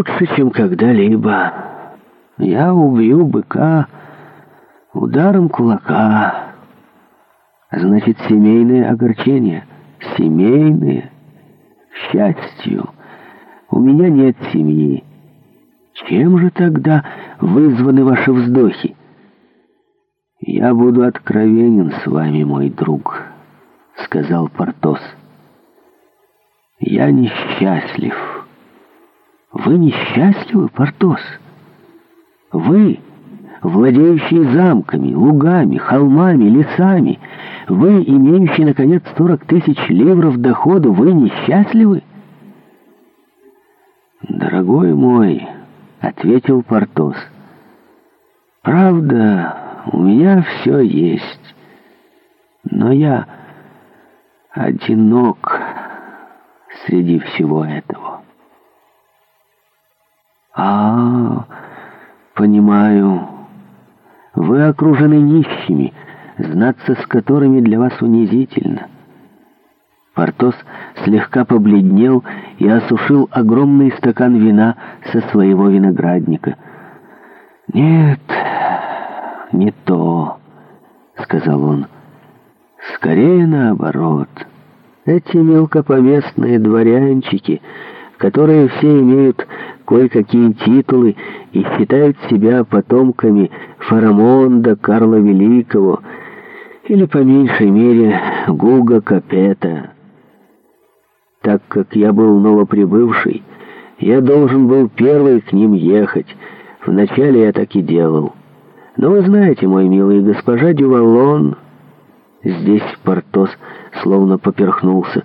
лучше, чем когда-либо. Я убью быка ударом кулака. Значит, семейные огорчения, семейные, счастью, у меня нет семьи. Чем же тогда вызваны ваши вздохи? Я буду откровенен с вами, мой друг, сказал Портос. Я несчастлив. Вы несчастливы, Портос? Вы, владеющие замками, лугами, холмами, лесами, вы, имеющие, наконец, 40 тысяч ливров доходу, вы несчастливы? «Дорогой мой», — ответил Портос, — «правда, у меня все есть, но я одинок среди всего этого». А, понимаю. Вы окружены нищими, знаться с которыми для вас унизительно. Портос слегка побледнел и осушил огромный стакан вина со своего виноградника. «Нет, не то», — сказал он. «Скорее наоборот. Эти мелкопоместные дворянчики, которые все имеют кое-какие титулы и считают себя потомками Фарамонда Карла Великого или, по меньшей мере, Гуга Капета. Так как я был новоприбывший, я должен был первый к ним ехать. Вначале я так и делал. Но вы знаете, мой милый госпожа Дювалон... Здесь Портос словно поперхнулся.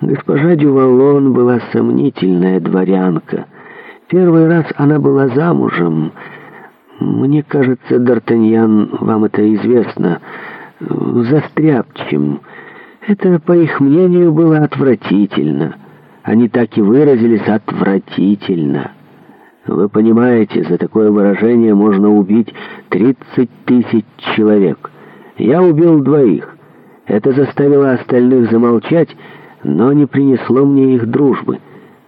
Госпожа Дювалон была сомнительная дворянка — Первый раз она была замужем. Мне кажется, Д'Артаньян, вам это известно, застряпчем. Это, по их мнению, было отвратительно. Они так и выразились «отвратительно». Вы понимаете, за такое выражение можно убить 30 тысяч человек. Я убил двоих. Это заставило остальных замолчать, но не принесло мне их дружбы.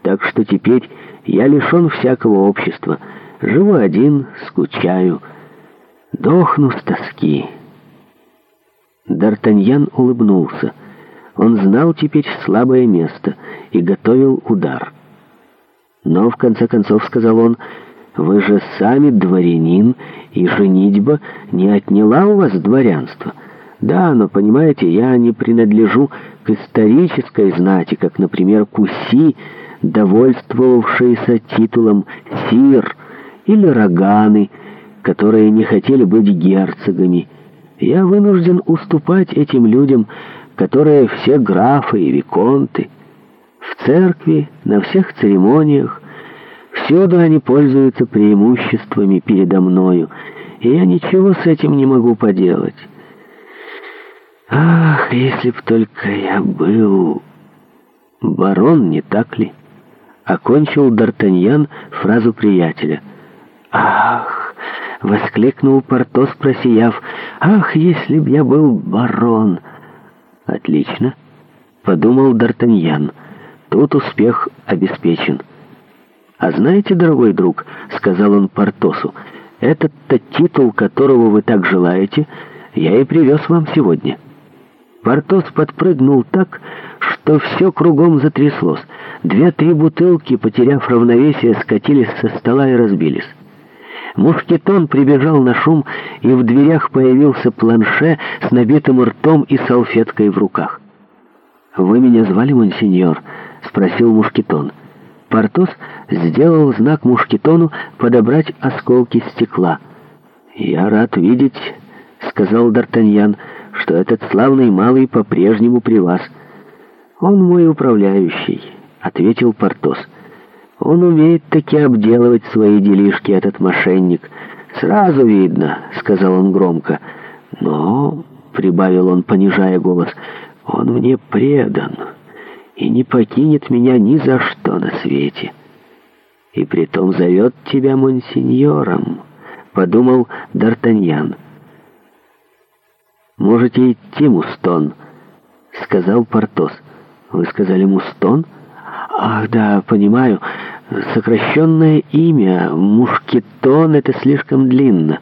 Так что теперь я лишен всякого общества. Живу один, скучаю, дохну с тоски. Д'Артаньян улыбнулся. Он знал теперь слабое место и готовил удар. Но, в конце концов, сказал он, «Вы же сами дворянин, и женитьба не отняла у вас дворянство». Да, но, понимаете, я не принадлежу к исторической знати, как, например, Куси, довольствовавшиеся титулом «сир» или «роганы», которые не хотели быть герцогами. Я вынужден уступать этим людям, которые все графы и виконты. В церкви, на всех церемониях, всюду они пользуются преимуществами передо мною, и я ничего с этим не могу поделать. Ах, если б только я был барон, не так ли?» окончил Д'Артаньян фразу приятеля. «Ах!» — воскликнул Портос, просияв. «Ах, если б я был барон!» «Отлично!» — подумал Д'Артаньян. «Тут успех обеспечен». «А знаете, дорогой друг», — сказал он Портосу, — «этот-то титул, которого вы так желаете, я и привез вам сегодня». Портос подпрыгнул так, что все кругом затряслось. Две-три бутылки, потеряв равновесие, скатились со стола и разбились. Мушкетон прибежал на шум, и в дверях появился планше с набитым ртом и салфеткой в руках. «Вы меня звали, монсеньор?» — спросил Мушкетон. Портос сделал знак Мушкетону подобрать осколки стекла. «Я рад видеть», — сказал Д'Артаньян, — что этот славный малый по-прежнему при вас. Он мой управляющий, ответил Портос. Он умеет таки обделывать свои делишки, этот мошенник. Сразу видно, сказал он громко. Но, прибавил он, понижая голос, он мне предан и не покинет меня ни за что на свете. И притом зовет тебя монсеньором, подумал Д'Артаньян. «Можете идти, Мустон», — сказал Портос. «Вы сказали Мустон?» «Ах, да, понимаю. Сокращенное имя. Мушкетон — это слишком длинно».